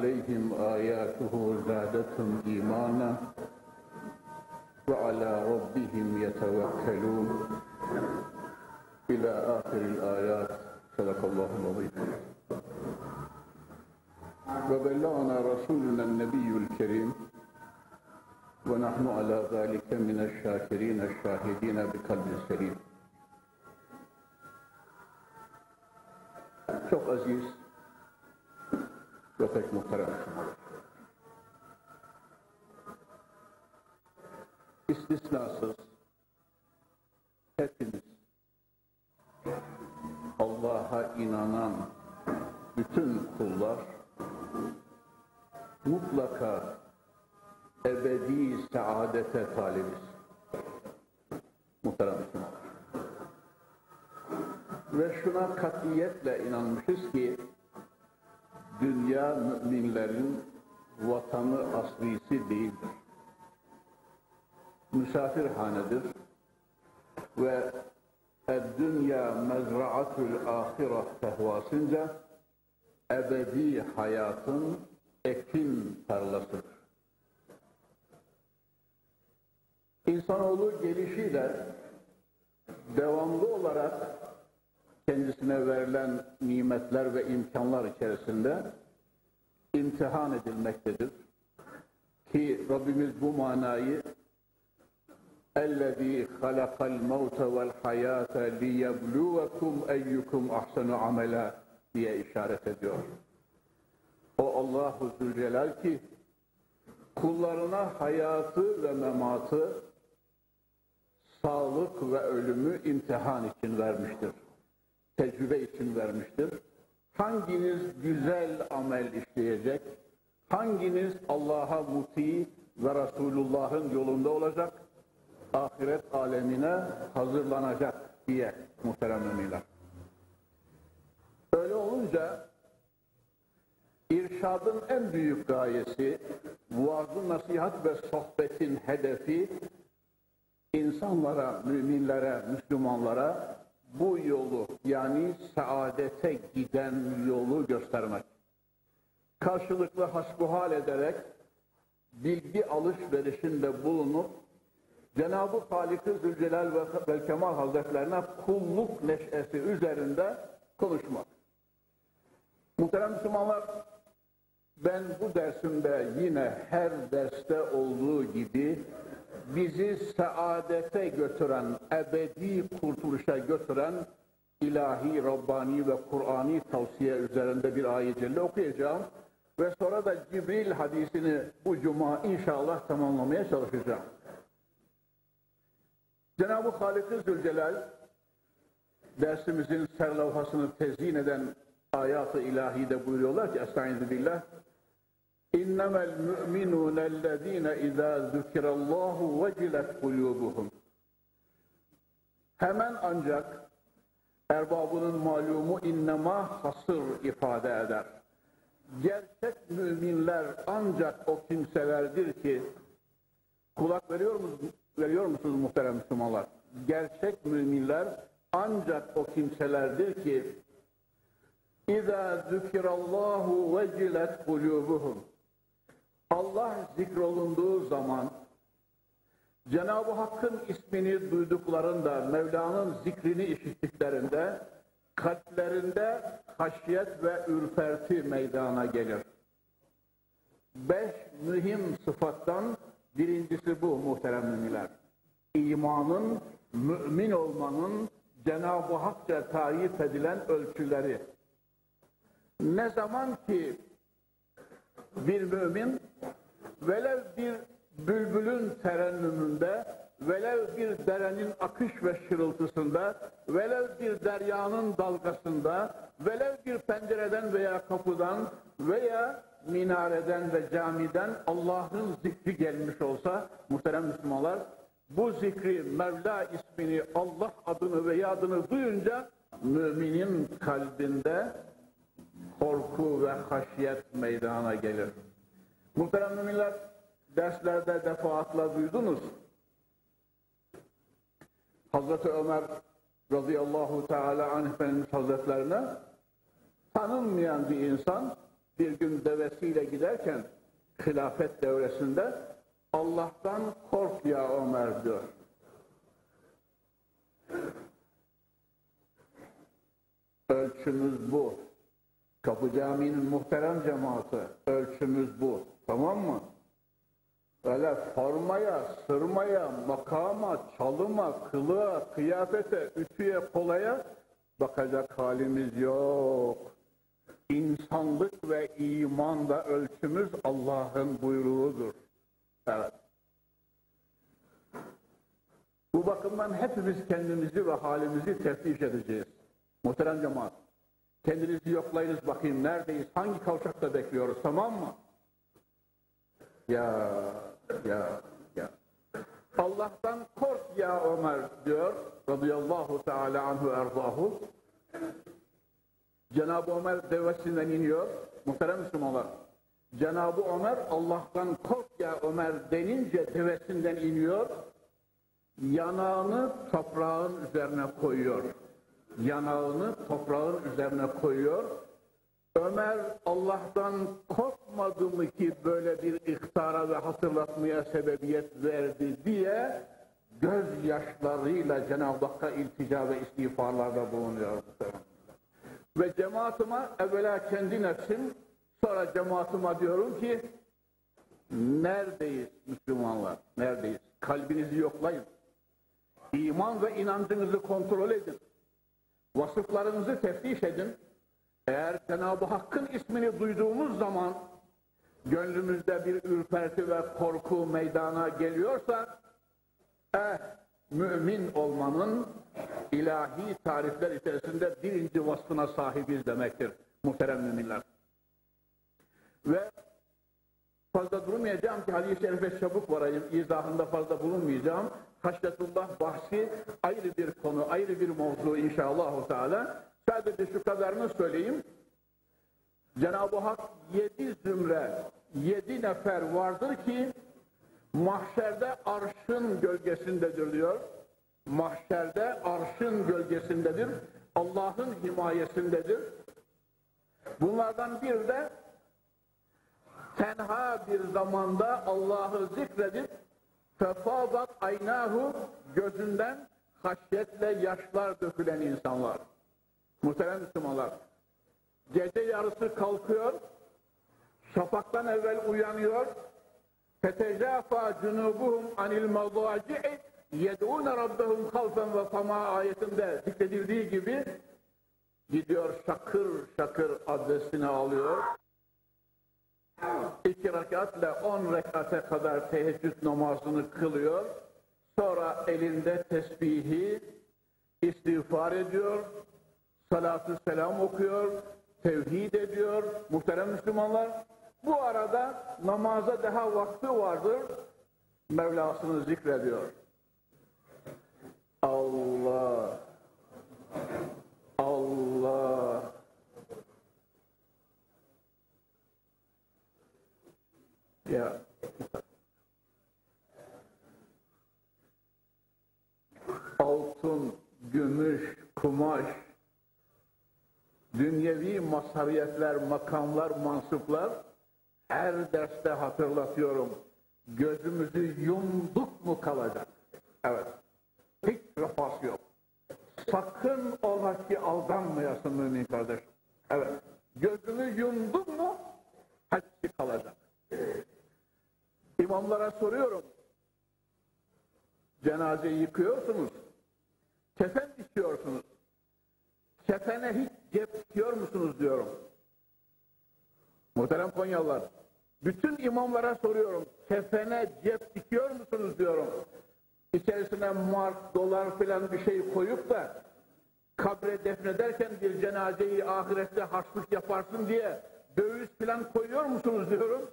عليهم آياته زادتهم إيمانا وعلى ربهم يتوكلون إلى آخر الآيات صدق الله العظيم وبلغنا رسولنا النبي الكريم ونحن على ذلك من الشاكرين الشاهدين بقلب سليم çok aziz ve pek muhterem istisnasız hepimiz Allah'a inanan bütün kullar mutlaka ebedi saadete talibiz. Muhterem Müslümanlar. Ve şuna katiyetle inanmışız ki dünya müminlerin vatanı aslisi değildir. Misafirhanedir ve dünya mezraatul ahire tehvasınca ebedi hayatın ekin tarlasıdır. İnsanoğlu gelişiyle devamlı olarak kendisine verilen nimetler ve imkanlar içerisinde imtihan edilmektedir. Ki Rabbimiz bu manayı اَلَّذ۪ي خَلَقَ الْمَوْتَ وَالْحَيَاةَ لِيَبْلُوَكُمْ اَيُّكُمْ اَحْسَنُ عَمَلًا diye işaret ediyor. O Allahu Zülcelal ki kullarına hayatı ve mematı, sağlık ve ölümü imtihan için vermiştir. Tecrübe için vermiştir. Hanginiz güzel amel işleyecek, hanginiz Allah'a muti ve Resulullah'ın yolunda olacak, ahiret alemine hazırlanacak diye muhterem müminler. Öyle olunca irşadın en büyük gayesi, vaazı nasihat ve sohbetin hedefi insanlara, müminlere, Müslümanlara bu yolu yani saadete giden yolu göstermek. Karşılıklı hasbuhal ederek bilgi alışverişinde bulunup Cenab-ı Halik-i Zülcelal ve Kemal Hazretlerine kulluk neşesi üzerinde konuşmak. Muhterem Müslümanlar, ben bu dersimde yine her derste olduğu gibi bizi saadete götüren, ebedi kurtuluşa götüren ilahi, Rabbani ve Kur'ani tavsiye üzerinde bir ayet celle okuyacağım. Ve sonra da Cibril hadisini bu cuma inşallah tamamlamaya çalışacağım. Cenab-ı Halik-i Zülcelal dersimizin serlavhasını tezyin eden ayat-ı ilahide buyuruyorlar ki Estaizu billah İnnemel mü'minûnellezîne izâ zükirallâhu vecilet kulûbuhum Hemen ancak erbabının malumu innema hasır ifade eder. Gerçek müminler ancak o kimselerdir ki kulak veriyor musunuz, veriyor musunuz muhterem Müslümanlar? Gerçek müminler ancak o kimselerdir ki İzâ zükirallâhu vecilet kulûbuhum Allah zikrolunduğu zaman Cenab-ı Hakk'ın ismini duyduklarında, Mevla'nın zikrini işittiklerinde kalplerinde haşyet ve ürperti meydana gelir. Beş mühim sıfattan birincisi bu muhterem müminler. İmanın, mümin olmanın Cenab-ı Hakça tayyip edilen ölçüleri. Ne zaman ki bir mümin velev bir bülbülün terennümünde, velev bir derenin akış ve şırıltısında, velev bir deryanın dalgasında, velev bir pencereden veya kapıdan veya minareden ve camiden Allah'ın zikri gelmiş olsa muhterem Müslümanlar bu zikri Mevla ismini Allah adını ve adını duyunca müminin kalbinde korku ve haşyet meydana gelir. Muhterem müminler derslerde defaatla duydunuz. Hazreti Ömer radıyallahu teala anh Hazretlerine tanınmayan bir insan bir gün devesiyle giderken hilafet devresinde Allah'tan kork ya Ömer diyor. Ölçümüz bu. Kapı Camii'nin muhterem cemaati. Ölçümüz bu. Tamam mı? Öyle formaya, sırmaya, makama, çalıma, kılığa, kıyafete, ütüye, kolaya bakacak halimiz yok. İnsanlık ve imanda ölçümüz Allah'ın buyruğudur. Evet. Bu bakımdan hepimiz kendimizi ve halimizi teftiş edeceğiz. Muhterem cemaat. Kendinizi yoklayınız bakayım neredeyiz, hangi kavşakta bekliyoruz tamam mı? Ya, ya, ya. Allah'tan kork ya Ömer diyor radıyallahu teala anhu erzahu. Cenab-ı Ömer devesinden iniyor. Muhterem Müslümanlar. Cenab-ı Ömer Allah'tan kork ya Ömer denince devesinden iniyor. Yanağını toprağın üzerine koyuyor. Yanağını toprağın üzerine koyuyor. Ömer Allah'tan korkmadı mı ki böyle bir ihtara ve hatırlatmaya sebebiyet verdi diye gözyaşlarıyla Cenab-ı Hakk'a iltica ve istiğfarlarda bulunuyor. Ve cemaatime evvela kendi nefsim sonra cemaatime diyorum ki neredeyiz Müslümanlar? Neredeyiz? Kalbinizi yoklayın. İman ve inancınızı kontrol edin. Vasıflarınızı teftiş edin. Eğer Cenab-ı Hakk'ın ismini duyduğumuz zaman gönlümüzde bir ürperti ve korku meydana geliyorsa eh, mümin olmanın ilahi tarifler içerisinde birinci vasfına sahibiz demektir muhterem müminler. Ve fazla durmayacağım ki hadis-i şerife çabuk varayım, izahında fazla bulunmayacağım. Haşyetullah bahsi ayrı bir konu, ayrı bir mevzu inşallah. Teala. Sadece şu kadarını söyleyeyim. Cenab-ı Hak yedi zümre, yedi nefer vardır ki mahşerde arşın gölgesindedir diyor. Mahşerde arşın gölgesindedir. Allah'ın himayesindedir. Bunlardan bir de tenha bir zamanda Allah'ı zikredip fefadat aynahu gözünden haşyetle yaşlar dökülen insanlar. Muhterem Müslümanlar. Gece yarısı kalkıyor, şafaktan evvel uyanıyor. Fetecafa cunubuhum anil madaci'i yed'ûne rabbehum halfen ve sama ayetinde zikredildiği gibi gidiyor şakır şakır adresini alıyor. İki rekatle on rekate kadar teheccüd namazını kılıyor. Sonra elinde tesbihi istiğfar ediyor, salatü selam okuyor, tevhid ediyor. Muhterem Müslümanlar, bu arada namaza daha vakti vardır. Mevlasını zikrediyor. Allah Allah ya altın, gümüş, kumaş, dünyevi mazhariyetler, makamlar, mansıplar her derste hatırlatıyorum. Gözümüzü yumduk mu kalacak? Evet. Hiç vefası yok. Sakın ola ki aldanmayasın mümin kardeşim. Evet. Gözünü yumdun mu hepsi kalacak. İmamlara soruyorum. Cenazeyi yıkıyorsunuz. Kefen istiyorsunuz. Kefene hiç cep istiyor musunuz diyorum. Muhterem Konyalılar. Bütün imamlara soruyorum. Kefene cep dikiyor musunuz diyorum. İçerisine mark, dolar filan bir şey koyup da kabre defnederken bir cenazeyi ahirette harçlık yaparsın diye döviz filan koyuyor musunuz diyorum.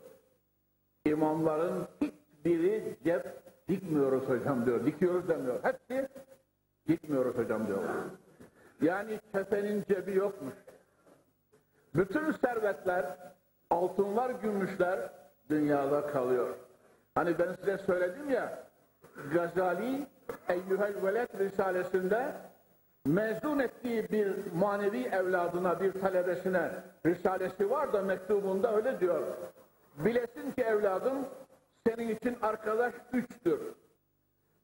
İmamların hiçbiri cep dikmiyoruz hocam diyor. Dikiyoruz demiyor. Hepsi dikmiyoruz hocam diyor. Yani kefenin cebi yokmuş. Bütün servetler, altınlar, gümüşler dünyada kalıyor. Hani ben size söyledim ya, Gazali Eyyühel Veled Risalesinde mezun ettiği bir manevi evladına, bir talebesine risalesi var da mektubunda öyle diyor. Bilesin ki evladım senin için arkadaş üçtür.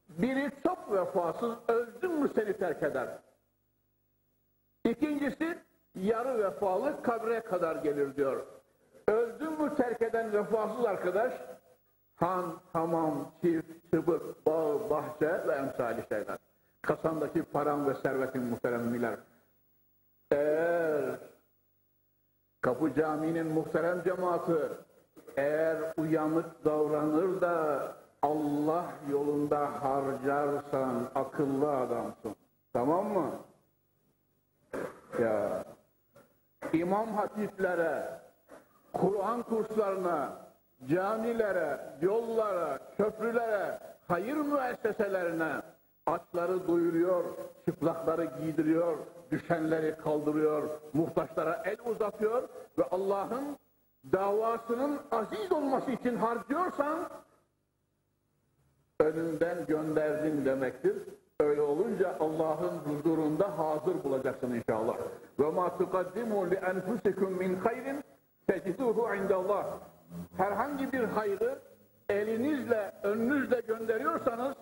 Biri çok vefasız, öldün mü seni terk eder. İkincisi yarı vefalı kabre kadar gelir diyor. Öldün mü terk eden vefasız arkadaş han, hamam, çift, çıbık, bağ, bahçe ve emsali şeyler. Kasandaki param ve servetin muhteremliler. Eğer Kapı Camii'nin muhterem cemaati eğer uyanık davranır da Allah yolunda harcarsan akıllı adamsın. Tamam mı? Ya imam hatipleri Kur'an kurslarına, camilere, yollara, köprülere, hayır müesseselerine açları doyuruyor, çıplakları giydiriyor, düşenleri kaldırıyor, muhtaçlara el uzatıyor ve Allah'ın davasının aziz olması için harcıyorsan önünden gönderdin demektir. Öyle olunca Allah'ın huzurunda hazır bulacaksın inşallah. Ve ma tuqaddimu li enfusikum min hayrin teciduhu indallah. Herhangi bir hayrı elinizle, önünüzle gönderiyorsanız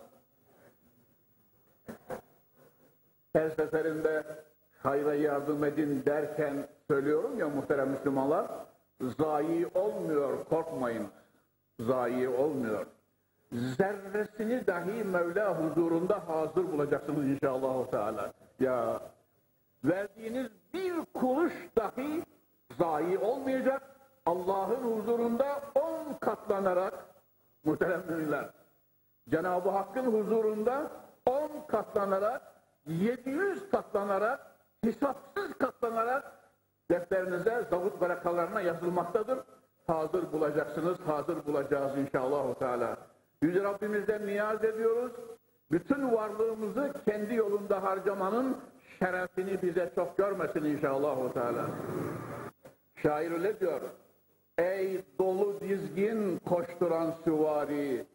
her seferinde hayra yardım edin derken söylüyorum ya muhterem Müslümanlar zayi olmuyor korkmayın. Zayi olmuyor. Zerresini dahi Mevla huzurunda hazır bulacaksınız inşallah Teala. Ya verdiğiniz bir kuruş dahi zayi olmayacak. Allah'ın huzurunda on katlanarak muhterem müminler. Cenab-ı Hakk'ın huzurunda on katlanarak 700 katlanarak hesapsız katlanarak defterinize zavut barakalarına yazılmaktadır. Hazır bulacaksınız, hazır bulacağız inşallah. Teala. Yüce Rabbimizden niyaz ediyoruz. Bütün varlığımızı kendi yolunda harcamanın şerefini bize çok görmesin inşallah. Teala. Şair öyle diyor. Ey dolu dizgin koşturan süvari,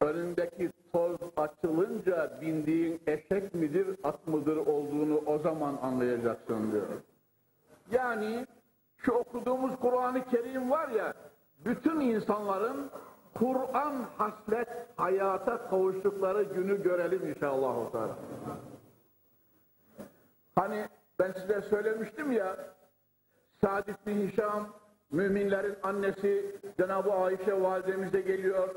önündeki toz açılınca bindiğin eşek midir, at mıdır olduğunu o zaman anlayacaksın diyor. Yani şu okuduğumuz Kur'an-ı Kerim var ya, bütün insanların Kur'an haslet hayata kavuştukları günü görelim inşallah. Hani ben size söylemiştim ya, Sa'd bin Hişam, müminlerin annesi Cenab-ı Ayşe validemize geliyor.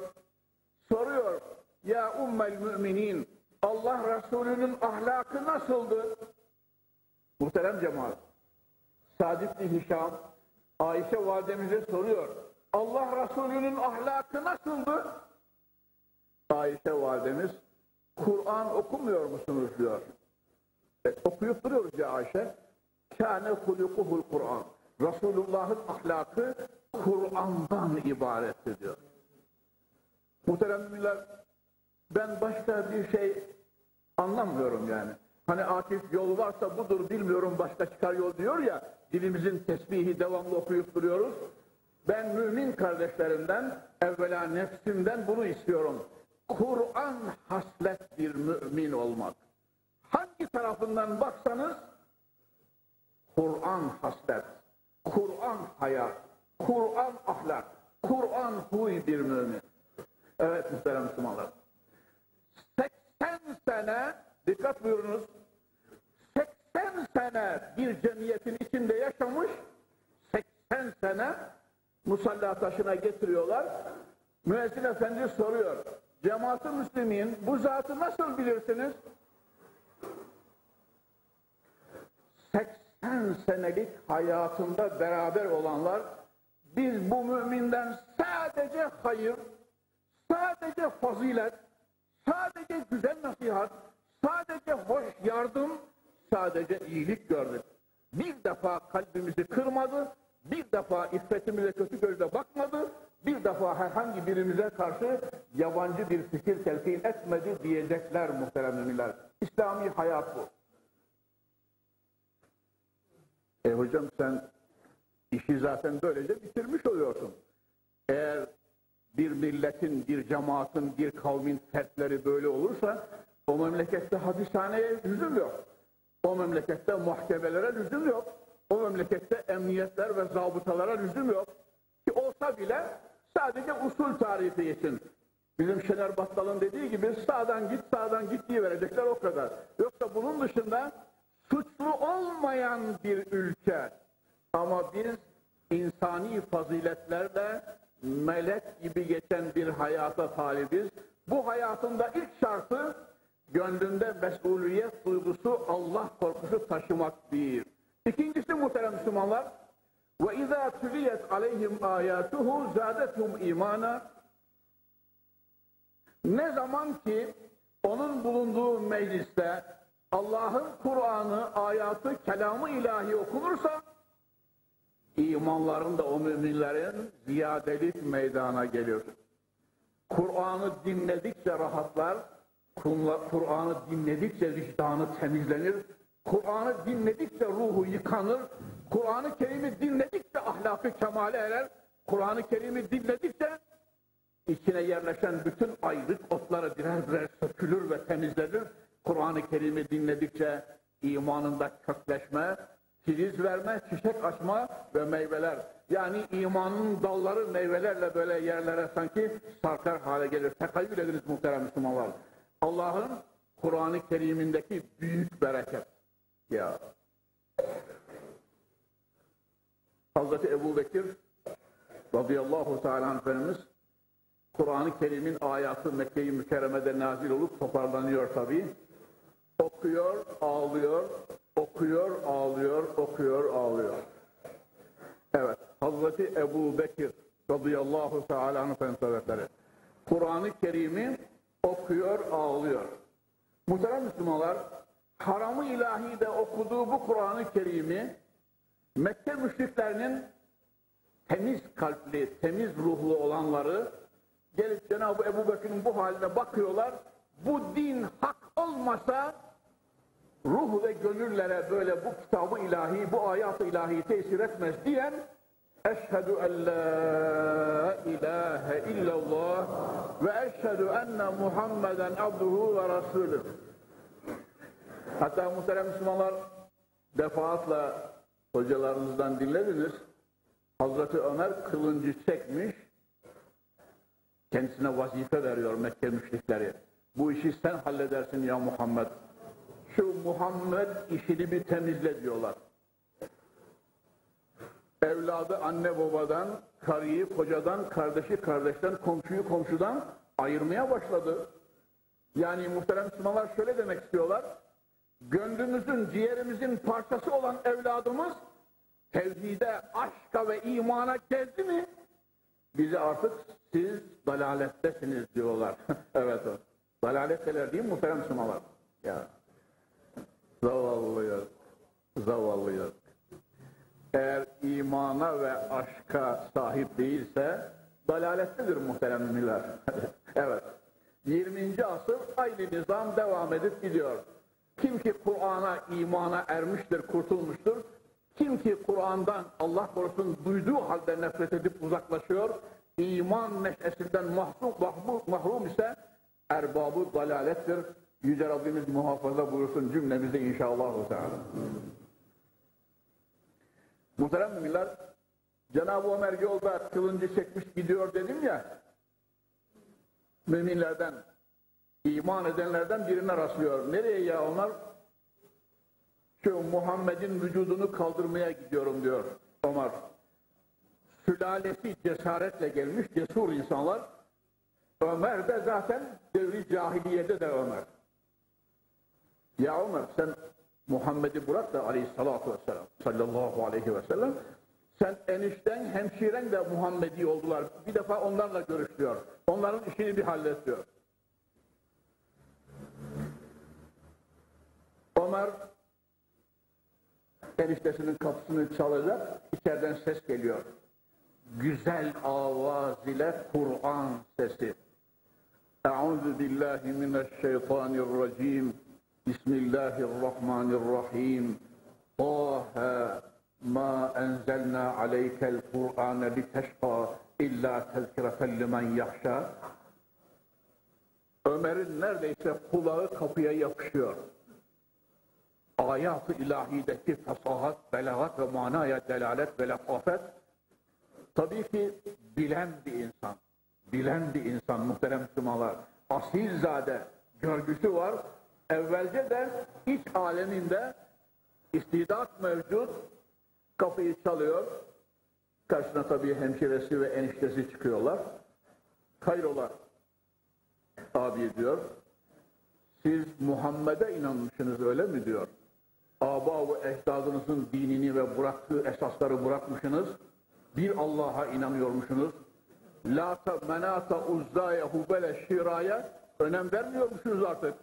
Soruyor, ya ummel müminin, Allah Resulü'nün ahlakı nasıldı? Muhterem cemaat, Sa'd bin Hişam, Ayşe validemize soruyor. Allah Resulü'nün ahlakı nasıldı? Ayşe validemiz, Kur'an okumuyor musunuz diyor. E, okuyup duruyoruz ya Ayşe. Kâne hulukuhul Kur'an. Resulullah'ın ahlakı Kur'an'dan ibarettir diyor. Muhterem ben başka bir şey anlamıyorum yani. Hani Akif yol varsa budur bilmiyorum başka çıkar yol diyor ya, dilimizin tesbihi devamlı okuyup duruyoruz. Ben mümin kardeşlerimden, evvela nefsimden bunu istiyorum. Kur'an haslet bir mümin olmak. Hangi tarafından baksanız, Kur'an haslet, Kur'an hayat, Kur'an ahlak, Kur'an huy bir mümin. Evet muhterem Müslümanlar. 80 sene, dikkat buyurunuz, 80 sene bir cemiyetin içinde yaşamış, 80 sene musalla taşına getiriyorlar. Müezzin efendi soruyor, cemaat-ı müslimin bu zatı nasıl bilirsiniz? 80 senelik hayatında beraber olanlar biz bu müminden sadece hayır, sadece fazilet, sadece güzel nasihat, sadece hoş yardım, sadece iyilik gördük. Bir defa kalbimizi kırmadı, bir defa iffetimize kötü gözle bakmadı, bir defa herhangi birimize karşı yabancı bir fikir telkin etmedi diyecekler muhterem müminler. İslami hayat bu. E hocam sen işi zaten böylece bitirmiş oluyorsun. Eğer bir milletin, bir cemaatin, bir kavmin fertleri böyle olursa o memlekette hapishaneye lüzum yok. O memlekette mahkemelere lüzum yok. O memlekette emniyetler ve zabıtalara lüzum yok. Ki olsa bile sadece usul tarifi için. Bizim Şener Battal'ın dediği gibi sağdan git sağdan git diye verecekler o kadar. Yoksa bunun dışında suçlu olmayan bir ülke ama biz insani faziletlerle melek gibi geçen bir hayata talibiz. Bu hayatında ilk şartı gönlünde mesuliyet duygusu, Allah korkusu taşımak bir. İkincisi muhterem Müslümanlar ve izâ tüliyet aleyhim âyâtuhu zâdethum imana ne zaman ki onun bulunduğu mecliste Allah'ın Kur'an'ı, ayatı, kelamı ilahi okunursa imanlarında o müminlerin ziyadelik meydana gelir. Kur'an'ı dinledikçe rahatlar, Kur'an'ı dinledikçe vicdanı temizlenir, Kur'an'ı dinledikçe ruhu yıkanır, Kur'an-ı Kerim'i dinledikçe ahlakı kemale erer, Kur'an-ı Kerim'i dinledikçe içine yerleşen bütün ayrık otları birer birer sökülür ve temizlenir. Kur'an-ı Kerim'i dinledikçe imanında kökleşme, filiz verme, çiçek açma ve meyveler. Yani imanın dalları meyvelerle böyle yerlere sanki sarkar hale gelir. Tekayyül ediniz muhterem Müslümanlar. Allah'ın Kur'an-ı Kerim'indeki büyük bereket. Ya. Hazreti Ebu Bekir radıyallahu teala Efendimiz Kur'an-ı Kerim'in ayatı Mekke-i Mükerreme'de nazil olup toparlanıyor tabi. Okuyor, ağlıyor, okuyor, ağlıyor, okuyor, ağlıyor. Evet, Hazreti Ebu Bekir radıyallahu teala Efendimiz Hazretleri Kur'an-ı Kerim'i okuyor, ağlıyor. Muhterem Müslümanlar, haramı ilahi de okuduğu bu Kur'an-ı Kerim'i Mekke müşriklerinin temiz kalpli, temiz ruhlu olanları gelip Cenab-ı Ebu Bekir'in bu haline bakıyorlar. Bu din hak olmasa ruh ve gönüllere böyle bu kitabı ilahi, bu ayat-ı ilahi tesir etmez diyen Eşhedü en la ilahe illallah ve eşhedü enne Muhammeden abduhu ve rasulü. Hatta muhterem Müslümanlar defaatle hocalarınızdan dinlediniz. Hazreti Ömer kılıncı çekmiş, kendisine vazife veriyor Mekke müşrikleri. Bu işi sen halledersin ya Muhammed. Şu Muhammed işini bir temizle diyorlar. Evladı anne babadan, karıyı kocadan, kardeşi kardeşten, komşuyu komşudan ayırmaya başladı. Yani muhterem Müslümanlar şöyle demek istiyorlar. Gönlümüzün, ciğerimizin parçası olan evladımız tevhide, aşka ve imana geldi mi? Bizi artık siz dalalettesiniz diyorlar. evet o. Dalaletteler değil mi muhterem Müslümanlar? Ya. Zavallıyız. Zavallıyız. Eğer imana ve aşka sahip değilse dalalettedir muhterem müminler. evet. 20. asır aynı nizam devam edip gidiyor. Kim ki Kur'an'a, imana ermiştir, kurtulmuştur. Kim ki Kur'an'dan Allah korusun duyduğu halde nefret edip uzaklaşıyor, iman neşesinden mahrum, mahrum, mahrum ise erbabı dalalettir. Yüce Rabbimiz muhafaza buyursun cümlemizi inşallah. Muhterem müminler, Cenab-ı Ömer yolda kılıncı çekmiş gidiyor dedim ya, müminlerden, iman edenlerden birine rastlıyor. Nereye ya onlar? Şu Muhammed'in vücudunu kaldırmaya gidiyorum diyor Ömer. Sülalesi cesaretle gelmiş, cesur insanlar. Ömer de zaten devri cahiliyede de Ömer. Ya Ömer sen Muhammed'i bırak da aleyhissalatu vesselam sallallahu aleyhi ve sellem Sen enişten, hemşiren de Muhammedi oldular. Bir defa onlarla görüş diyor. Onların işini bir hallet diyor. Ömer eniştesinin kapısını çalacak. İçeriden ses geliyor. Güzel avaz ile Kur'an sesi. Euzu billahi mineşşeytanirracim. Bismillahirrahmanirrahim. Taha ma enzelna aleykel Kur'ane liteşqa illa tezkireten limen yahşa. Ömer'in neredeyse kulağı kapıya yapışıyor. Ayat-ı ilahideki fasahat, belagat ve manaya delalet ve letafet tabii ki bilen bir insan. Bilen bir insan muhterem Müslümanlar. Asilzade görgüsü var. Evvelce de iç aleminde istidat mevcut. Kapıyı çalıyor. Karşısına tabii hemşiresi ve eniştesi çıkıyorlar. Hayrola abi diyor. Siz Muhammed'e inanmışsınız öyle mi diyor. Aba ve ecdadınızın dinini ve bıraktığı esasları bırakmışsınız. Bir Allah'a inanıyormuşsunuz. Lata, menata, uzzaya, hubele, şiraya önem vermiyormuşsunuz artık.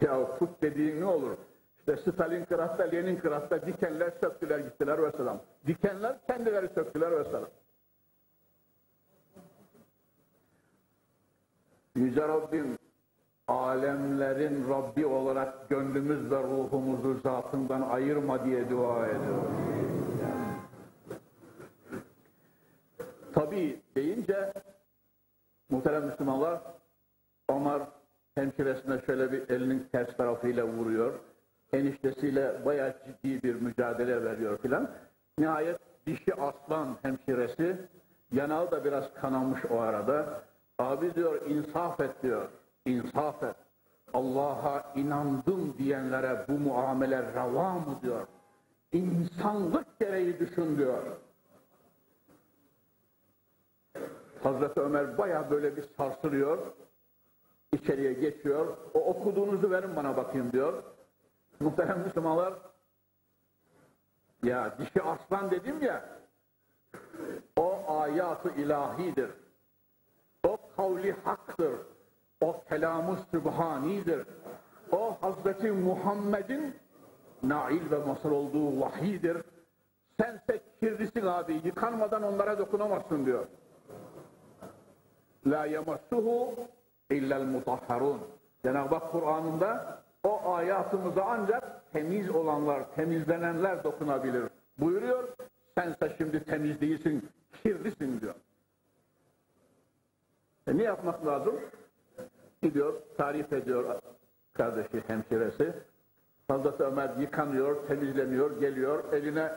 Ya put dediğin ne olur? İşte Stalingrad'da, Leningrad'da dikenler söktüler gittiler ve selam. Dikenler kendileri söktüler ve selam. Yüce Rabbim alemlerin Rabbi olarak gönlümüz ve ruhumuzu zatından ayırma diye dua ediyorum. Tabi deyince muhterem Müslümanlar Ömer hemşiresine şöyle bir elinin ters tarafıyla vuruyor. Eniştesiyle bayağı ciddi bir mücadele veriyor filan. Nihayet dişi aslan hemşiresi yanağı da biraz kanamış o arada. Abi diyor insaf et diyor. İnsaf et. Allah'a inandım diyenlere bu muamele rava mı diyor. İnsanlık gereği düşün diyor. Hazreti Ömer baya böyle bir sarsılıyor. İçeriye geçiyor. O okuduğunuzu verin bana bakayım diyor. Muhterem Müslümanlar ya dişi aslan dedim ya o ayatı ilahidir. O kavli haktır. O kelamı sübhanidir. O Hazreti Muhammed'in nail ve masal olduğu vahidir. Sense kirlisin abi, yıkanmadan onlara dokunamazsın diyor. La yemassuhu illel mutahharun. Cenab-ı Hak Kur'an'ında o ayatımıza ancak temiz olanlar, temizlenenler dokunabilir. Buyuruyor, sense şimdi temiz değilsin, kirlisin diyor. E ne yapmak lazım? Gidiyor, tarif ediyor kardeşi, hemşiresi. Hazreti Ömer yıkanıyor, temizleniyor, geliyor, eline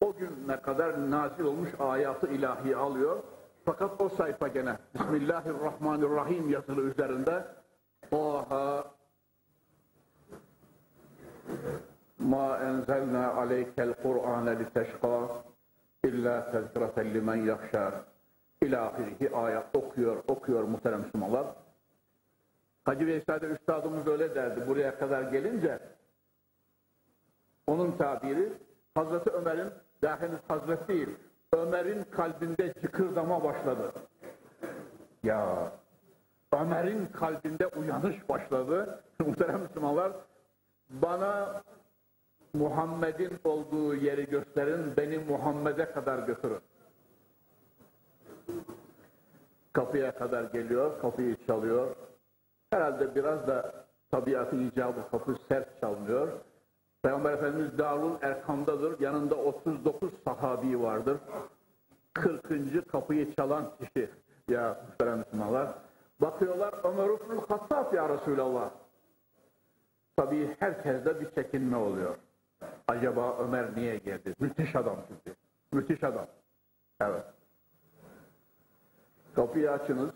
o güne kadar nazil olmuş ayatı ilahi alıyor. Fakat o sayfa gene Bismillahirrahmanirrahim yazılı üzerinde. Taha Ma enzelna aleykel Kur'ane liteşka illa tezkireten limen yakşa ilahirihi ayet okuyor, okuyor muhterem Müslümanlar. Hacı Veysade Üstadımız öyle derdi buraya kadar gelince. Onun tabiri Hazreti Ömer'in daha henüz Hazret değil Ömer'in kalbinde çıkırdama başladı. Ya Ömer'in kalbinde uyanış başladı. Muhterem Müslümanlar bana Muhammed'in olduğu yeri gösterin, beni Muhammed'e kadar götürün. Kapıya kadar geliyor, kapıyı çalıyor. Herhalde biraz da tabiatı icabı kapı sert çalmıyor. Peygamber Efendimiz Darul Erkam'dadır. Yanında 39 sahabi vardır. 40. kapıyı çalan kişi. Ya muhterem Müslümanlar. Bakıyorlar Ömer Ufrul Hattab ya Resulallah. Tabii herkeste bir çekinme oluyor. Acaba Ömer niye geldi? Müthiş adam çünkü. Müthiş adam. Evet. Kapıyı açınız.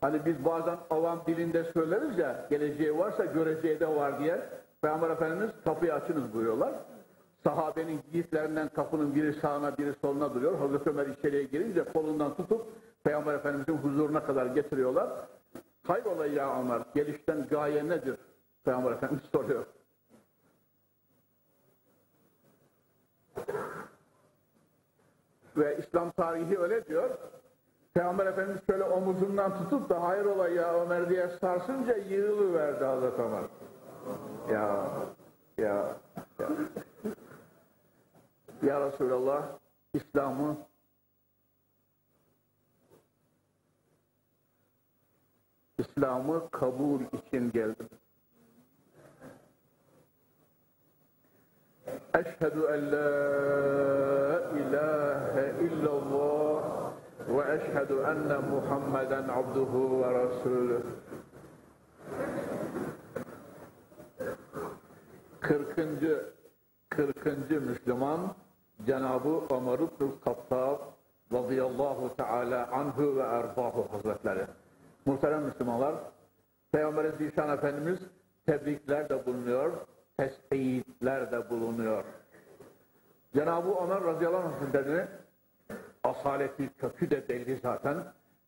Hani biz bazen avam dilinde söyleriz ya, geleceği varsa göreceği de var diye. Peygamber Efendimiz kapıyı açınız buyuruyorlar. Sahabenin yiğitlerinden kapının biri sağına biri soluna duruyor. Hazreti Ömer içeriye girince kolundan tutup Peygamber Efendimizin huzuruna kadar getiriyorlar. Hayrola ya Ömer, gelişten gaye nedir? Peygamber Efendimiz soruyor. Ve İslam tarihi öyle diyor. Peygamber Efendimiz şöyle omuzundan tutup da hayrola ya Ömer diye sarsınca yığılıverdi Hazreti Ömer. Ya, ya, ya. Ya Resulallah, İslam'ı İslam'ı kabul için geldim. Eşhedü en la ilahe illallah ve eşhedü enne Muhammeden abduhu ve resulüh. 40. 40. Müslüman Cenab-ı Ömer İbn Kattab radıyallahu teala anhu ve erdahu hazretleri. Muhterem Müslümanlar, Peygamber Zişan Efendimiz tebrikler de bulunuyor, tespitler de bulunuyor. Cenab-ı Ömer radıyallahu anh hazretleri asaleti kökü de belli zaten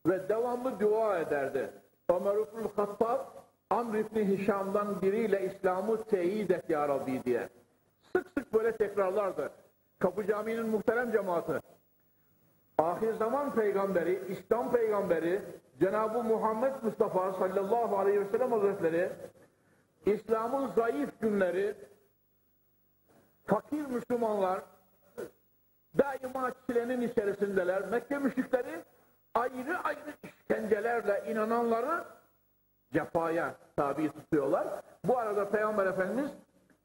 ve devamlı dua ederdi. Ömer İbn Hattab Amr İbn Hişam'dan biriyle İslam'ı teyit et ya Rabbi diye. Sık sık böyle tekrarlardı. Kapı Camii'nin muhterem cemaati. Ahir zaman peygamberi, İslam peygamberi Cenab-ı Muhammed Mustafa sallallahu aleyhi ve sellem hazretleri İslam'ın zayıf günleri fakir Müslümanlar daima çilenin içerisindeler. Mekke müşrikleri ayrı ayrı işkencelerle inananları cefaya tabi tutuyorlar. Bu arada Peygamber Efendimiz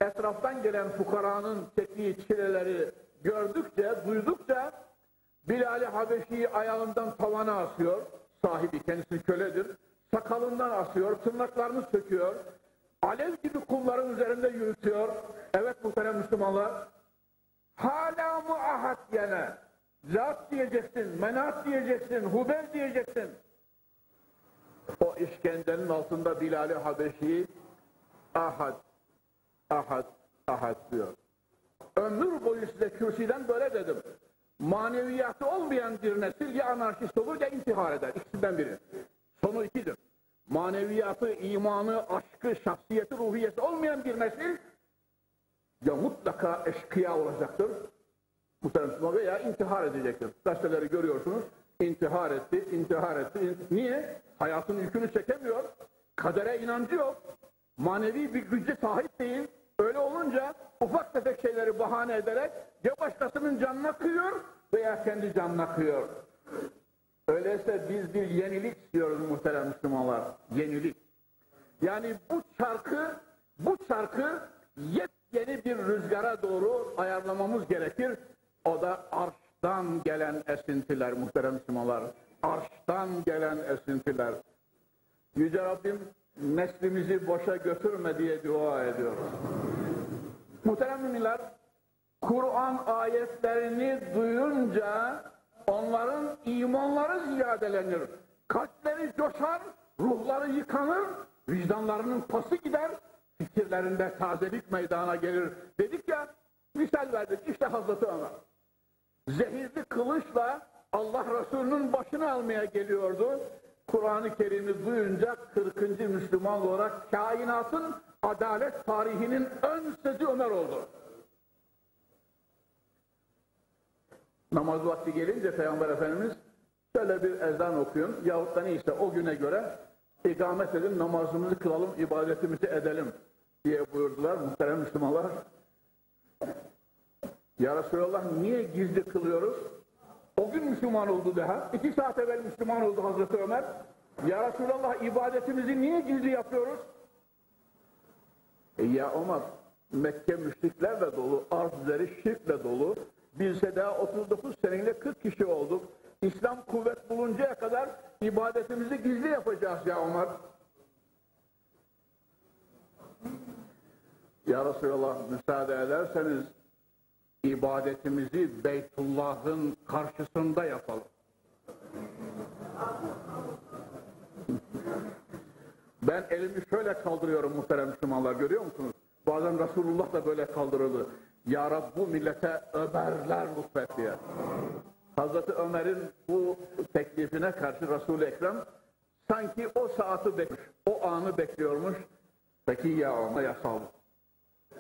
etraftan gelen fukaranın çektiği çileleri gördükçe, duydukça Bilal-i Habeşi'yi ayağından tavana asıyor. Sahibi kendisi köledir. Sakalından asıyor, tırnaklarını söküyor. Alev gibi kumların üzerinde yürütüyor. Evet muhterem Müslümanlar. Hala mı ahad yine? Zat diyeceksin, menat diyeceksin, hubel diyeceksin. O işkencenin altında Bilal-i Habeşi ahad, ahad, ahad diyor. Ömür boyu size kürsüden böyle dedim. Maneviyatı olmayan bir nesil ya anarşist olur ya intihar eder. İkisinden biri. Sonu ikidir. Maneviyatı, imanı, aşkı, şahsiyeti, ruhiyeti olmayan bir nesil ya mutlaka eşkıya olacaktır. Muhtemelen veya intihar edecektir. Gazeteleri görüyorsunuz. İntihar etti, intihar etti. Niye? Hayatın yükünü çekemiyor. Kadere inancı yok. Manevi bir güce sahip değil. Öyle olunca ufak tefek şeyleri bahane ederek ya başkasının canına kıyıyor veya kendi canına kıyıyor. Öyleyse biz bir yenilik istiyoruz muhterem Müslümanlar. Yenilik. Yani bu çarkı, bu çarkı yepyeni bir rüzgara doğru ayarlamamız gerekir. O da arştan gelen esintiler muhterem Müslümanlar. Arştan gelen esintiler. Yüce Rabbim neslimizi boşa götürme diye dua ediyoruz. Muhterem müminler, Kur'an ayetlerini duyunca onların imanları ziyadelenir. Kalpleri coşar, ruhları yıkanır, vicdanlarının pası gider, fikirlerinde tazelik meydana gelir. Dedik ya, misal verdik işte Hazreti Ömer. Zehirli kılıçla Allah Resulü'nün başını almaya geliyordu. Kur'an-ı Kerim'i duyunca 40. Müslüman olarak kainatın adalet tarihinin ön sözü Ömer oldu. Namaz vakti gelince Peygamber Efendimiz şöyle bir ezan okuyun yahut da neyse o güne göre ikamet edin, namazımızı kılalım, ibadetimizi edelim diye buyurdular muhterem Müslümanlar. Ya Resulallah niye gizli kılıyoruz? O gün Müslüman oldu daha. İki saat evvel Müslüman oldu Hazreti Ömer. Ya Resulallah ibadetimizi niye gizli yapıyoruz? E ya Ömer, Mekke müşriklerle dolu, arz üzeri şirkle dolu. Bizse daha 39 seneyle 40 kişi olduk. İslam kuvvet buluncaya kadar ibadetimizi gizli yapacağız ya Ömer. Ya Resulallah müsaade ederseniz ibadetimizi Beytullah'ın karşısında yapalım. Ben elimi şöyle kaldırıyorum muhterem Müslümanlar görüyor musunuz? Bazen Resulullah da böyle kaldırıldı. Ya Rab bu millete Ömerler lütfet diye. Hazreti Ömer'in bu teklifine karşı Resul-i Ekrem sanki o saati bekliyor, o anı bekliyormuş. Peki ya Ömer yasal.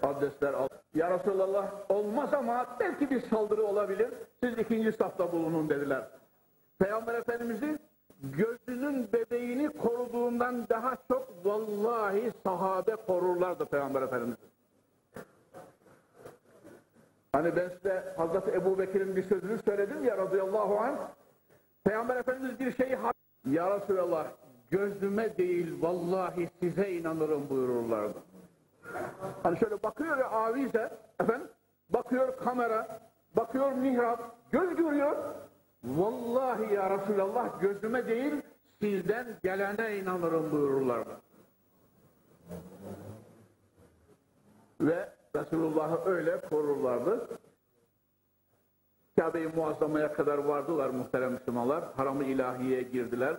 Abdestler al. Ya Resulallah olmaz ama belki bir saldırı olabilir. Siz ikinci safta bulunun dediler. Peygamber Efendimizin gözünün bebeğini koruduğundan daha çok vallahi sahabe korurlardı Peygamber Efendimiz. Hani ben size Hazreti Ebu Bekir'in bir sözünü söyledim ya radıyallahu anh. Peygamber Efendimiz bir şeyi ya Resulallah gözüme değil vallahi size inanırım buyururlardı. Hani şöyle bakıyor ya avize efendim bakıyor kamera bakıyor mihrap göz görüyor vallahi ya Resulallah gözüme değil sizden gelene inanırım buyururlardı. Ve Resulullah'ı öyle korurlardı. Kabe-i Muazzama'ya kadar vardılar muhterem Müslümanlar. Haram-ı ilahiye girdiler.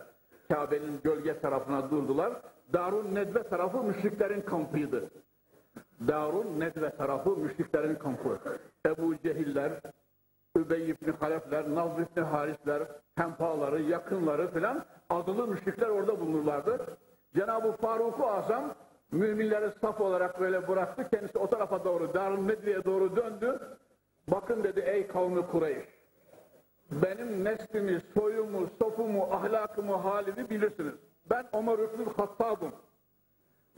Kabe'nin gölge tarafına durdular. Darun Nedve tarafı müşriklerin kampıydı. Darun Nedve tarafı müşriklerin kampı. Ebu Cehiller, Übey ibn Halefler, Nazr ibn Harisler, Hempaları, yakınları filan adılı müşrikler orada bulunurlardı. Cenab-ı Faruk-u Azam müminleri saf olarak böyle bıraktı. Kendisi o tarafa doğru, Darun Nedve'ye doğru döndü. Bakın dedi ey kavmi Kureyş. Benim neslimi, soyumu, sofumu, ahlakımı, halimi bilirsiniz. Ben Ömer İbnül Hattab'ım.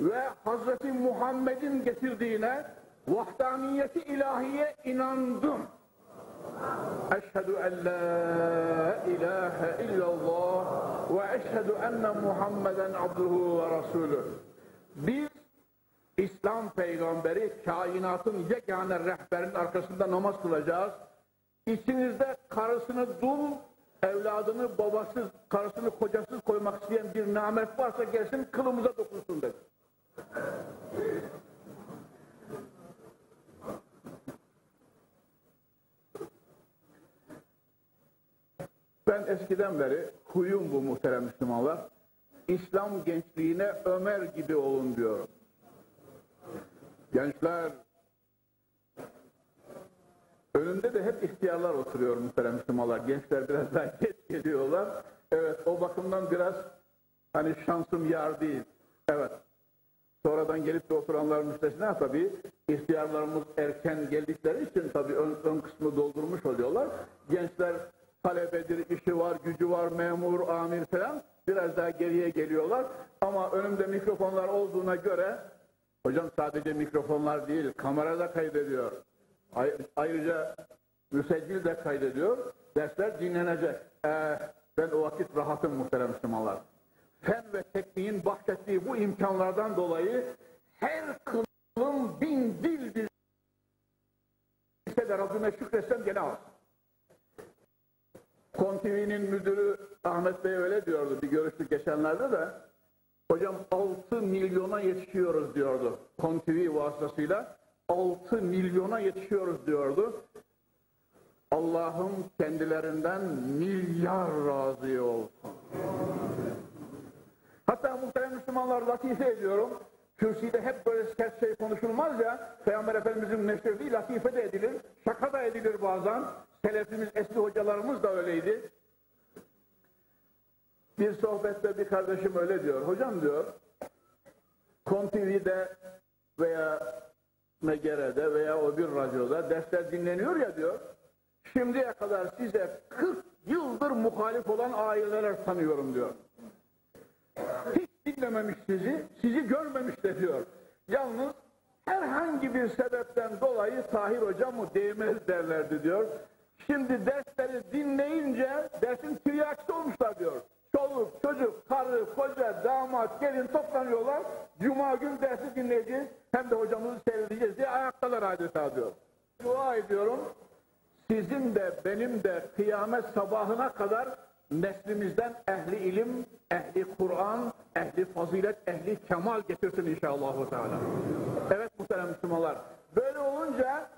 Ve Hazreti Muhammed'in getirdiğine vahdaniyeti ilahiye inandım. Eşhedü en la ilahe illallah ve eşhedü enne Muhammeden abduhu ve rasulü. Biz İslam peygamberi kainatın yegane rehberinin arkasında namaz kılacağız. İçinizde karısını dul, evladını babasız, karısını kocasız koymak isteyen bir namet varsa gelsin kılımıza dokunsun dedi. Ben eskiden beri huyum bu muhterem Müslümanlar. İslam gençliğine Ömer gibi olun diyorum. Gençler önünde de hep ihtiyarlar oturuyor muhterem Müslümanlar. Gençler biraz daha geç geliyorlar. Evet o bakımdan biraz hani şansım yar değil. Evet. Sonradan gelip de oturanlar müstesna tabii. İhtiyarlarımız erken geldikleri için tabii ön, ön kısmı doldurmuş oluyorlar. Gençler talebedir, işi var, gücü var, memur, amir falan biraz daha geriye geliyorlar. Ama önümde mikrofonlar olduğuna göre hocam sadece mikrofonlar değil, kamera da kaydediyor. Ayrıca müseccil de kaydediyor. Dersler dinlenecek. Ee, ben o vakit rahatım muhterem Müslümanlar. Fen ve tekniğin bahsettiği bu imkanlardan dolayı her kılım bin dil bilse de Rabbime şükretsem gene az. KonTV'nin müdürü Ahmet Bey öyle diyordu bir görüştük geçenlerde de. Hocam 6 milyona yetişiyoruz diyordu. KonTV vasıtasıyla 6 milyona yetişiyoruz diyordu. Allah'ım kendilerinden milyar razı olsun. Hatta muhterem Müslümanlar latife ediyorum. Kürsüde hep böyle sert şey konuşulmaz ya. Peygamber Efendimizin neşrediği latife de edilir. Şaka da edilir bazen. Selefimiz, eski hocalarımız da öyleydi. Bir sohbette bir kardeşim öyle diyor. Hocam diyor, KonTV'de veya Megere'de veya o bir radyoda dersler dinleniyor ya diyor. Şimdiye kadar size 40 yıldır muhalif olan aileler tanıyorum diyor. Hiç dinlememiş sizi, sizi görmemiş de diyor. Yalnız herhangi bir sebepten dolayı Tahir Hoca mı değmez derlerdi diyor. Şimdi dersleri dinleyince dersin tiryakisi olmuşlar diyor. Çoluk, çocuk, karı, koca, damat, gelin toplanıyorlar. Cuma gün dersi dinleyeceğiz. Hem de hocamızı seyredeceğiz diye ayaktalar adeta diyor. Dua ediyorum. Sizin de benim de kıyamet sabahına kadar neslimizden ehli ilim, ehli Kur'an, ehli fazilet, ehli kemal getirsin inşallah. Teala. Evet muhterem Müslümanlar. Böyle olunca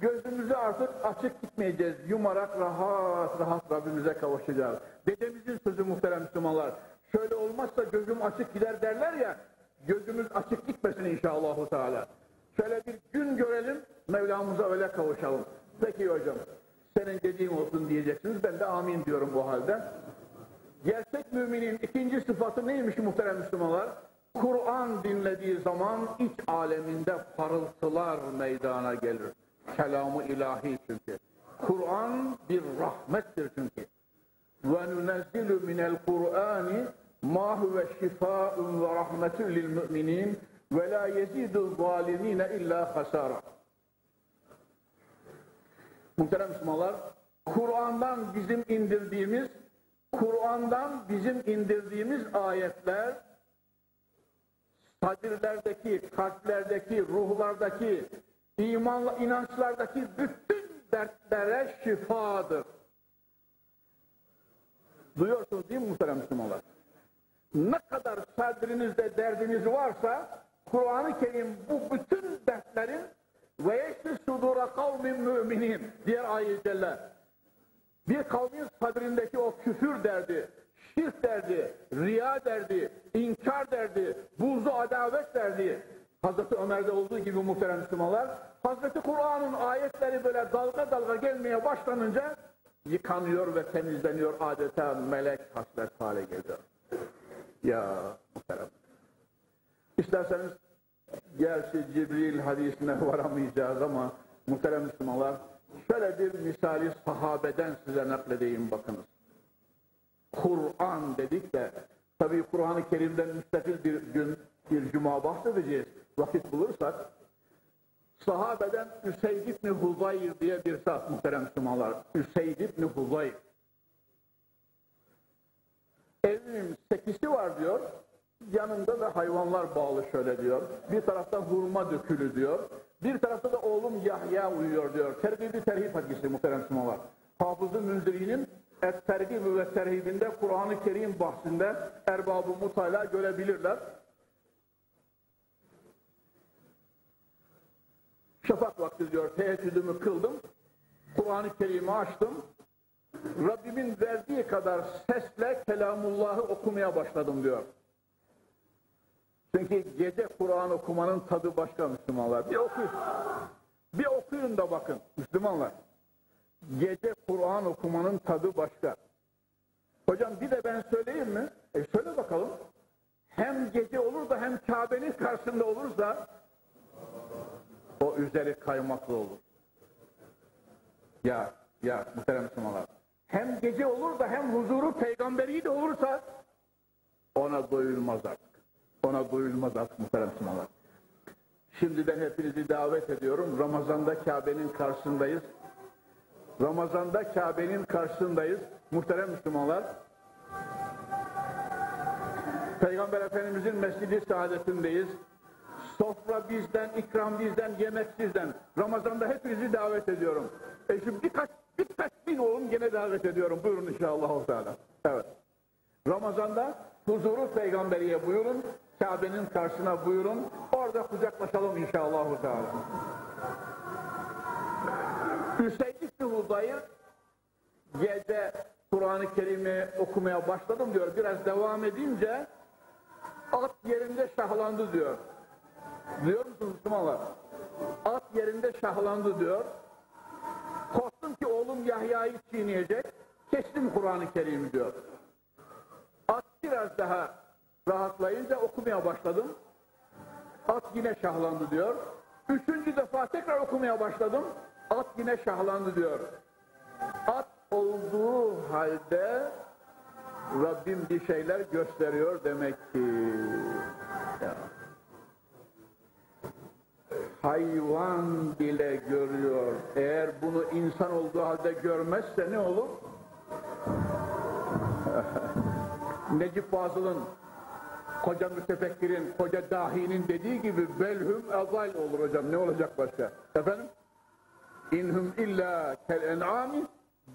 gözümüzü artık açık gitmeyeceğiz. Yumarak rahat rahat Rabbimize kavuşacağız. Dedemizin sözü muhterem Müslümanlar. Şöyle olmazsa gözüm açık gider derler ya. Gözümüz açık gitmesin inşallah. Teala. Şöyle bir gün görelim. Mevlamıza öyle kavuşalım. Peki hocam. Senin dediğin olsun diyeceksiniz. Ben de amin diyorum bu halde. Gerçek müminin ikinci sıfatı neymiş muhterem Müslümanlar? Kur'an dinlediği zaman iç aleminde parıltılar meydana gelir. Kelamı ilahi çünkü. Kur'an bir rahmettir çünkü. Ve nunezzilu minel Kur'ani ma huve şifaun ve rahmetun lil müminin ve la yezidu zalimine illa hasara. Muhterem Müslümanlar, Kur'an'dan bizim indirdiğimiz, Kur'an'dan bizim indirdiğimiz ayetler, sadirlerdeki, kalplerdeki, ruhlardaki, imanla, inançlardaki bütün dertlere şifadır. Duyuyorsunuz değil mi muhterem Müslümanlar? Ne kadar sadrinizde derdiniz varsa, Kur'an-ı Kerim bu bütün dertlerin ve yeşli sudura kavmin müminin diğer ayet celle. Bir kavmin sadrindeki o küfür derdi, şirk derdi, riya derdi, inkar derdi, buğzu adavet derdi. Hazreti Ömer'de olduğu gibi muhterem Müslümanlar, Hazreti Kur'an'ın ayetleri böyle dalga dalga gelmeye başlanınca yıkanıyor ve temizleniyor adeta melek hasret hale geliyor. Ya muhterem. İsterseniz gerçi Cibril hadisine varamayacağız ama muhterem Müslümanlar şöyle bir misali sahabeden size nakledeyim bakınız. Kur'an dedik de tabii Kur'an-ı Kerim'den müstakil bir gün bir cuma bahsedeceğiz. Vakit bulursak sahabeden Üseyd İbni Huzayr diye bir zat muhterem Müslümanlar. Üseyd İbni Huzayr. Evinin sekisi var diyor. Yanında da hayvanlar bağlı şöyle diyor. Bir tarafta hurma dökülü diyor. Bir tarafta da oğlum Yahya uyuyor diyor. Tergibi terhip hadisi muhterem Müslümanlar. Hafızı Münziri'nin Et-Tergib ve Terhibinde Kur'an-ı Kerim bahsinde erbabı mutala görebilirler. Şafak vakti diyor teheccüdümü kıldım. Kur'an-ı Kerim'i açtım. Rabbimin verdiği kadar sesle Kelamullah'ı okumaya başladım diyor. Çünkü gece Kur'an okumanın tadı başka Müslümanlar. Bir okuyun. Bir okuyun da bakın Müslümanlar. Gece Kur'an okumanın tadı başka. Hocam bir de ben söyleyeyim mi? E söyle bakalım. Hem gece olur da hem Kabe'nin karşısında olursa o üzeri kaymaklı olur. Ya, ya muhterem Müslümanlar. Hem gece olur da hem huzuru peygamberi de olursa ona doyulmaz artık. Ona doyulmaz artık muhterem. Şimdiden hepinizi davet ediyorum. Ramazan'da Kabe'nin karşısındayız. Ramazan'da Kabe'nin karşısındayız. Muhterem Müslümanlar. Peygamber Efendimizin mescidi saadetindeyiz. Sofra bizden, ikram bizden, yemek sizden. Ramazan'da hepinizi davet ediyorum. E şimdi birkaç, birkaç bin olun gene davet ediyorum. Buyurun inşallah. Teala. Evet. Ramazan'da huzuru peygamberiye buyurun. Kabe'nin karşısına buyurun. Orada kucaklaşalım inşallah. Hüseyin İbni Hudayr gece Kur'an-ı Kerim'i okumaya başladım diyor. Biraz devam edince at yerinde şahlandı diyor. Diyor musunuz Müslümanlar? At yerinde şahlandı diyor. Korktum ki oğlum Yahya'yı çiğneyecek. Kestim Kur'an-ı Kerim'i diyor. At biraz daha rahatlayınca okumaya başladım. At yine şahlandı diyor. Üçüncü defa tekrar okumaya başladım. At yine şahlandı diyor. At olduğu halde Rabbim bir şeyler gösteriyor demek ki. Ya. Hayvan bile görüyor. Eğer bunu insan olduğu halde görmezse ne olur? Necip Fazıl'ın koca mütefekkirin, koca dahinin dediği gibi belhum ezal olur hocam. Ne olacak başka? Efendim? İnhum illa kel en'ami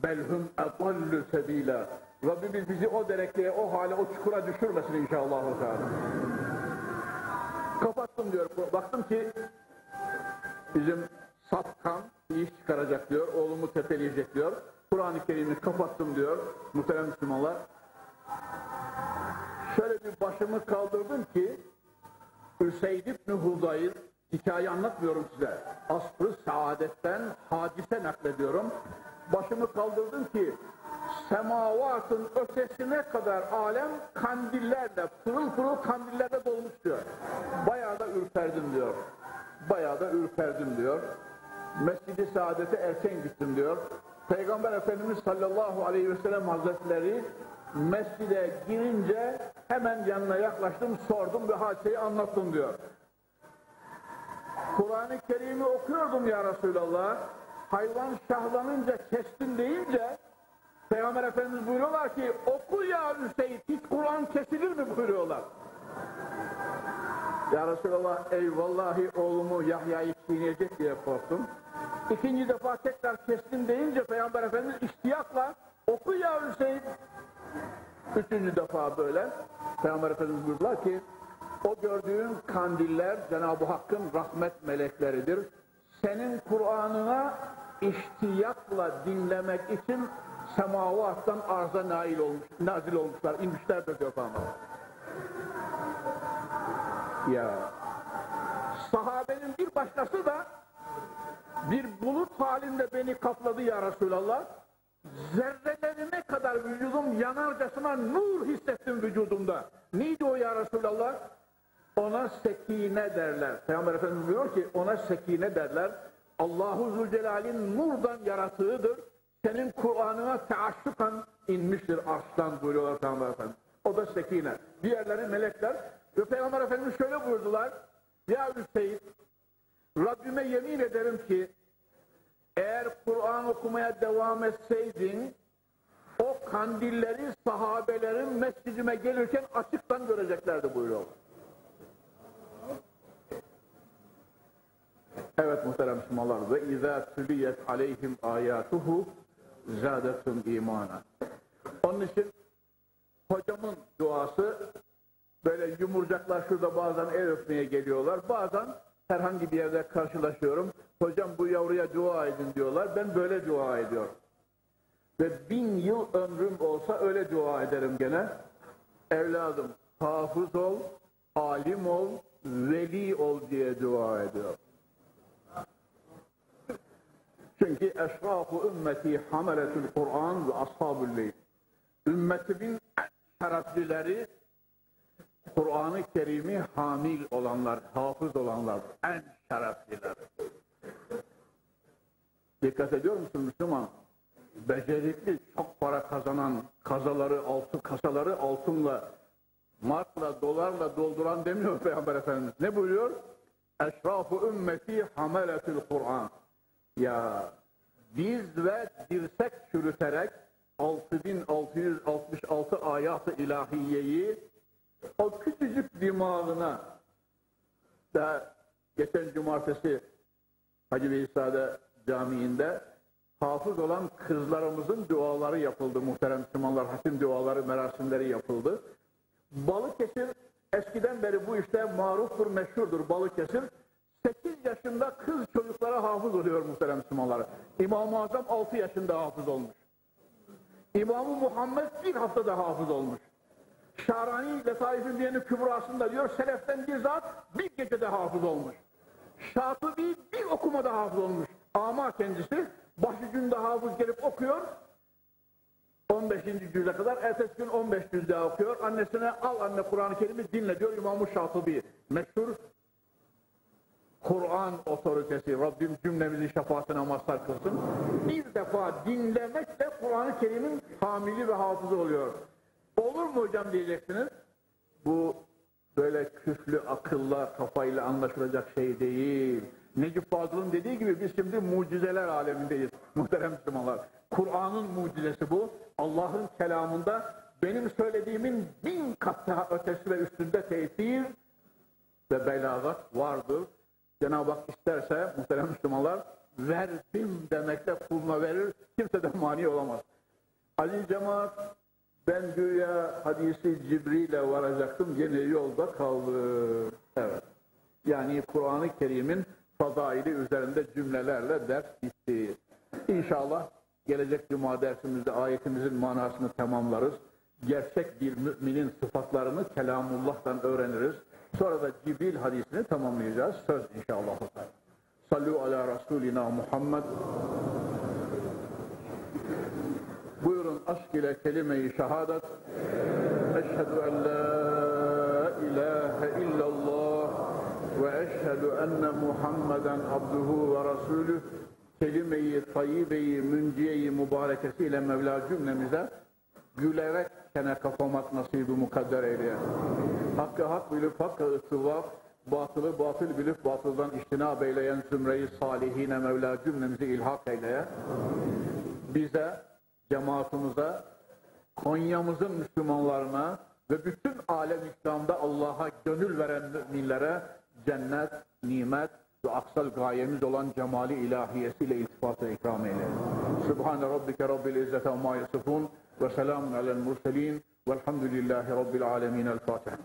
belhum edallu sebila. Rabbimiz bizi o derekliğe, o hale, o çukura düşürmesin inşallah. Kapattım diyor. Baktım ki bizim safkan iş çıkaracak diyor. Oğlumu tepeleyecek diyor. Kur'an-ı Kerim'i kapattım diyor. Muhterem Müslümanlar. Şöyle bir başımı kaldırdım ki Hüseyin İbni Hudayr hikaye anlatmıyorum size. Asr-ı saadetten hadise naklediyorum. Başımı kaldırdım ki semavatın ötesine kadar alem kandillerle, pırıl pırıl kandillerle dolmuş diyor. Bayağı da ürperdim diyor. Bayağı da ürperdim diyor. Mescid-i Saadet'e erken gittim diyor. Peygamber Efendimiz sallallahu aleyhi ve sellem hazretleri mescide girince hemen yanına yaklaştım, sordum ve hadiseyi anlattım diyor. Kur'an-ı Kerim'i okuyordum ya Resulallah. Hayvan şahlanınca kestin deyince Peygamber Efendimiz buyuruyorlar ki oku ya Hüseyin hiç Kur'an kesilir mi buyuruyorlar. Ya Resulallah ey vallahi oğlumu Yahya'yı çiğneyecek diye korktum. İkinci defa tekrar kestim deyince Peygamber Efendimiz iştiyakla oku ya Hüseyin. Üçüncü defa böyle Peygamber Efendimiz buyurdular ki o gördüğün kandiller Cenab-ı Hakk'ın rahmet melekleridir. Senin Kur'an'ına iştiyakla dinlemek için semavattan arza nail olmuş, nazil olmuşlar, inmişlerdir diyor Peygamber. Ya sahabenin bir başkası da bir bulut halinde beni kapladı ya Resulallah. Zerrelerine kadar vücudum yanarcasına nur hissettim vücudumda. Neydi o ya Resulallah? Ona sekine derler. Peygamber Efendimiz buyuruyor ki ona sekine derler. Allahu Zülcelal'in nurdan yaratığıdır. Senin Kur'an'ına teaşşukan inmiştir arştan buyuruyorlar Peygamber Efendimiz. O da sekine. Diğerleri melekler. Ve Peygamber Efendimiz şöyle buyurdular. Ya Hüseyin Rabbime yemin ederim ki eğer Kur'an okumaya devam etseydin o kandilleri sahabelerin mescidime gelirken açıktan göreceklerdi buyuruyorlar. Evet muhterem Müslümanlar ve izâ tüliyet aleyhim âyâtuhu zâdetum imana. Onun için hocamın duası böyle yumurcaklar şurada bazen el öpmeye geliyorlar. Bazen herhangi bir yerde karşılaşıyorum. Hocam bu yavruya dua edin diyorlar. Ben böyle dua ediyorum. Ve bin yıl ömrüm olsa öyle dua ederim gene. Evladım hafız ol, alim ol, veli ol diye dua ediyorum. Çünkü eşrafu ümmeti hameletül Kur'an ve ashabül leyl. Ümmetimin şereflileri Kur'an-ı Kerim'i hamil olanlar, hafız olanlar, en şerefliler. Dikkat ediyor musun Müslüman? Becerikli, çok para kazanan, kazaları, altın kasaları altınla, markla, dolarla dolduran demiyor Peygamber Efendimiz. Ne buyuruyor? Eşrafu ümmeti hameletül Kur'an. Ya diz ve dirsek çürüterek 6666 ayat-ı ilahiyeyi o küçücük dimağına da geçen cumartesi Hacı Veysade Camii'nde hafız olan kızlarımızın duaları yapıldı muhterem Müslümanlar. Hatim duaları, merasimleri yapıldı. Balıkesir eskiden beri bu işte maruftur, meşhurdur Balıkesir. 8 yaşında kız çocuklara hafız oluyor muhterem Müslümanlar. İmam-ı Azam 6 yaşında hafız olmuş. İmam-ı Muhammed bir haftada hafız olmuş. Şarani Letaif'in diyeni kübrasında diyor, Seleften bir zat bir gecede hafız olmuş. Şatıbi bir okumada hafız olmuş. Ama kendisi başucunda hafız gelip okuyor, 15. cüze kadar, ertesi gün 15 cüz okuyor. Annesine al anne Kur'an-ı Kerim'i dinle diyor İmam-ı Şatıbi. Meşhur Kur'an otoritesi, Rabbim cümlemizi şefaatine mazhar kılsın. Bir defa dinlemekle Kur'an-ı Kerim'in hamili ve hafızı oluyor. Olur mu hocam diyeceksiniz. Bu böyle küflü akılla, kafayla anlaşılacak şey değil. Necip Fazıl'ın dediği gibi biz şimdi mucizeler alemindeyiz muhterem Müslümanlar. Kur'an'ın mucizesi bu. Allah'ın kelamında benim söylediğimin bin kat daha ötesi ve üstünde tesir ve belagat vardır. Cenab-ı Hak isterse muhterem Müslümanlar verdim demekle kuluna verir. Kimse de mani olamaz. Ali Cemaat ben güya hadisi Cibril'e varacaktım gene yolda kaldı. Evet. Yani Kur'an-ı Kerim'in fazaili üzerinde cümlelerle ders bitti. İnşallah gelecek cuma dersimizde ayetimizin manasını tamamlarız. Gerçek bir müminin sıfatlarını kelamullah'tan öğreniriz. Sonra da Cibril hadisini tamamlayacağız. Söz inşallah. Sallu ala Resulina Muhammed. Buyurun aşk ile kelime-i şehadet. Eşhedü en la ilahe enne Muhammeden abduhu ve rasulüh. Kelime-i tayyibe-i münciye-i mübarekesiyle Mevla cümlemize gülerek kene kapamak nasibi mukadder eyle. Hakkı hak bilip hakkı ıttıvak, batılı batıl bilip batıldan iştinab eyleyen zümreyi salihine Mevla cümlemizi ilhak eyleye. Bize, cemaatimize, Konya'mızın Müslümanlarına ve bütün alem İslam'da Allah'a gönül veren müminlere cennet, nimet ve aksal gayemiz olan cemali ilahiyesiyle iltifatı ikram eyle. Subhane Rabbike Rabbil İzzete Amma Yasifun ve selamun alel murselin velhamdülillahi Rabbil Alemin. El Fatiha.